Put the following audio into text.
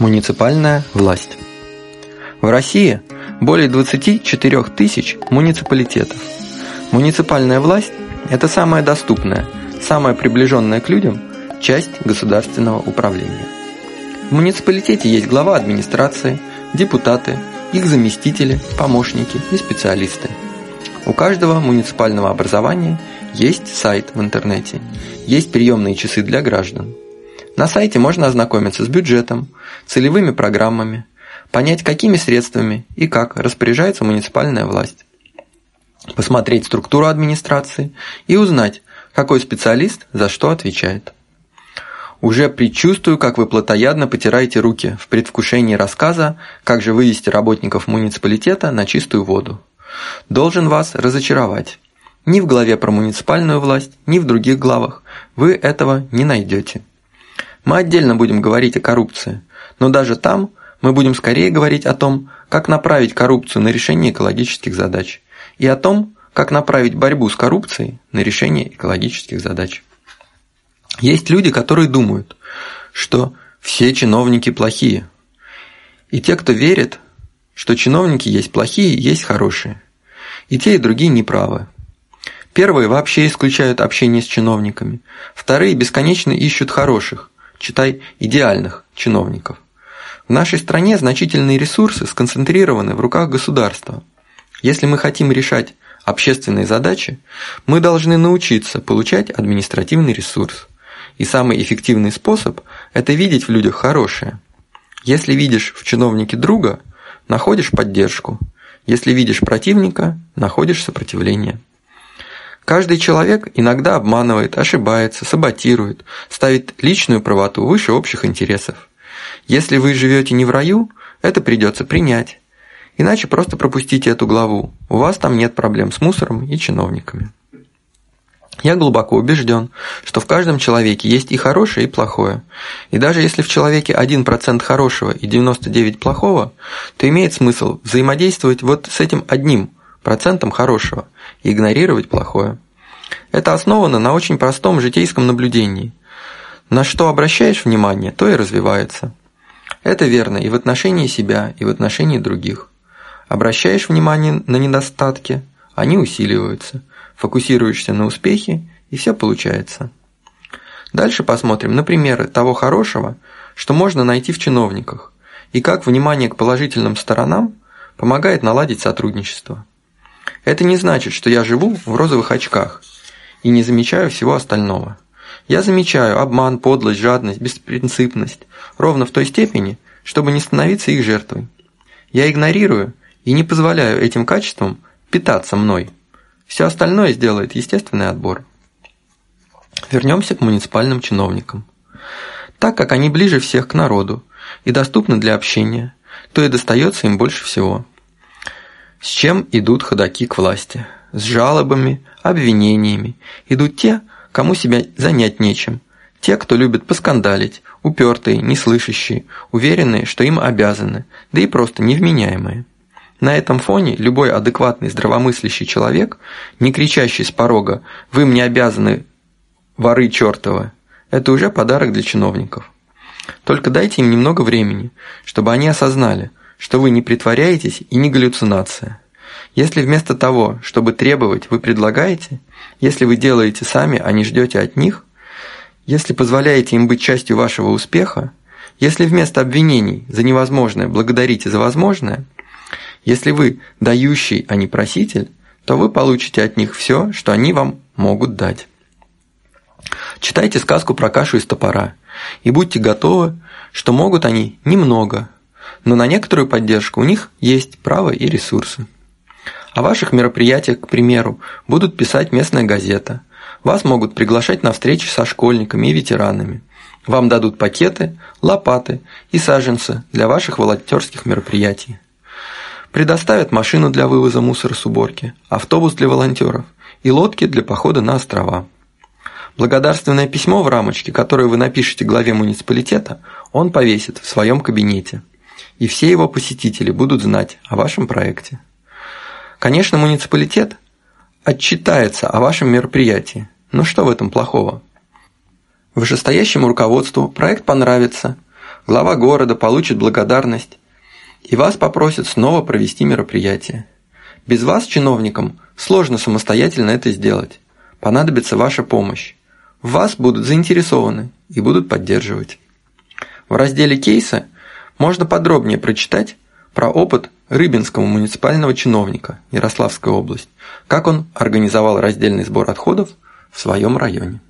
Муниципальная власть. В России более 24 тысяч муниципалитетов. Муниципальная власть – это самая доступная, самая приближенная к людям часть государственного управления. В муниципалитете есть глава администрации, депутаты, их заместители, помощники и специалисты. У каждого муниципального образования есть сайт в интернете, есть приемные часы для граждан – на сайте можно ознакомиться с бюджетом, целевыми программами, понять, какими средствами и как распоряжается муниципальная власть, посмотреть структуру администрации и узнать, какой специалист за что отвечает. Уже предчувствую, как вы плотоядно потираете руки в предвкушении рассказа, как же вывести работников муниципалитета на чистую воду. Должен вас разочаровать. Ни в главе про муниципальную власть, ни в других главах вы этого не найдете. Мы отдельно будем говорить о коррупции, но даже там мы будем скорее говорить о том, как направить коррупцию на решение экологических задач, и о том, как направить борьбу с коррупцией на решение экологических задач. Есть люди, которые думают, что все чиновники плохие. И те, кто верит, что чиновники есть плохие, есть хорошие. И те, и другие неправы. Первые вообще исключают общение с чиновниками, вторые бесконечно ищут хороших, читай идеальных чиновников. В нашей стране значительные ресурсы сконцентрированы в руках государства. Если мы хотим решать общественные задачи, мы должны научиться получать административный ресурс. И самый эффективный способ – это видеть в людях хорошее. Если видишь в чиновнике друга, находишь поддержку. Если видишь противника, находишь сопротивление. Каждый человек иногда обманывает, ошибается, саботирует, ставит личную правоту выше общих интересов. Если вы живете не в раю, это придется принять. Иначе просто пропустите эту главу, у вас там нет проблем с мусором и чиновниками. Я глубоко убежден, что в каждом человеке есть и хорошее, и плохое. И даже если в человеке 1% хорошего и 99% плохого, то имеет смысл взаимодействовать вот с этим одним процентом хорошего – и игнорировать плохое. Это основано на очень простом житейском наблюдении. На что обращаешь внимание, то и развивается. Это верно и в отношении себя, и в отношении других. Обращаешь внимание на недостатки, они усиливаются. Фокусируешься на успехе, и все получается. Дальше посмотрим на примеры того хорошего, что можно найти в чиновниках, и как внимание к положительным сторонам помогает наладить сотрудничество. Это не значит, что я живу в розовых очках и не замечаю всего остального. Я замечаю обман, подлость, жадность, беспринципность ровно в той степени, чтобы не становиться их жертвой. Я игнорирую и не позволяю этим качествам питаться мной. Все остальное сделает естественный отбор. Вернемся к муниципальным чиновникам. Так как они ближе всех к народу и доступны для общения, то и достается им больше всего. С чем идут ходаки к власти? С жалобами, обвинениями. Идут те, кому себя занять нечем. Те, кто любит поскандалить, упертые, неслышащие, уверенные, что им обязаны, да и просто невменяемые. На этом фоне любой адекватный здравомыслящий человек, не кричащий с порога «Вы мне обязаны, воры чертовы», это уже подарок для чиновников. Только дайте им немного времени, чтобы они осознали – что вы не притворяетесь и не галлюцинация. Если вместо того, чтобы требовать, вы предлагаете, если вы делаете сами, а не ждете от них, если позволяете им быть частью вашего успеха, если вместо обвинений за невозможное благодарите за возможное, если вы дающий, а не проситель, то вы получите от них все, что они вам могут дать. Читайте сказку про кашу из топора и будьте готовы, что могут они немного, но на некоторую поддержку у них есть право и ресурсы. О ваших мероприятиях, к примеру, будут писать местная газета. Вас могут приглашать на встречи со школьниками и ветеранами. Вам дадут пакеты, лопаты и саженцы для ваших волонтерских мероприятий. Предоставят машину для вывоза мусора с уборки, автобус для волонтеров и лодки для похода на острова. Благодарственное письмо в рамочке, которое вы напишете главе муниципалитета, он повесит в своем кабинете и все его посетители будут знать о вашем проекте. Конечно, муниципалитет отчитается о вашем мероприятии, но что в этом плохого? Вышестоящему руководству проект понравится, глава города получит благодарность, и вас попросят снова провести мероприятие. Без вас, чиновникам, сложно самостоятельно это сделать. Понадобится ваша помощь. Вас будут заинтересованы и будут поддерживать. В разделе «Кейсы» можно подробнее прочитать про опыт рыбинского муниципального чиновника Ярославская область, как он организовал раздельный сбор отходов в своем районе.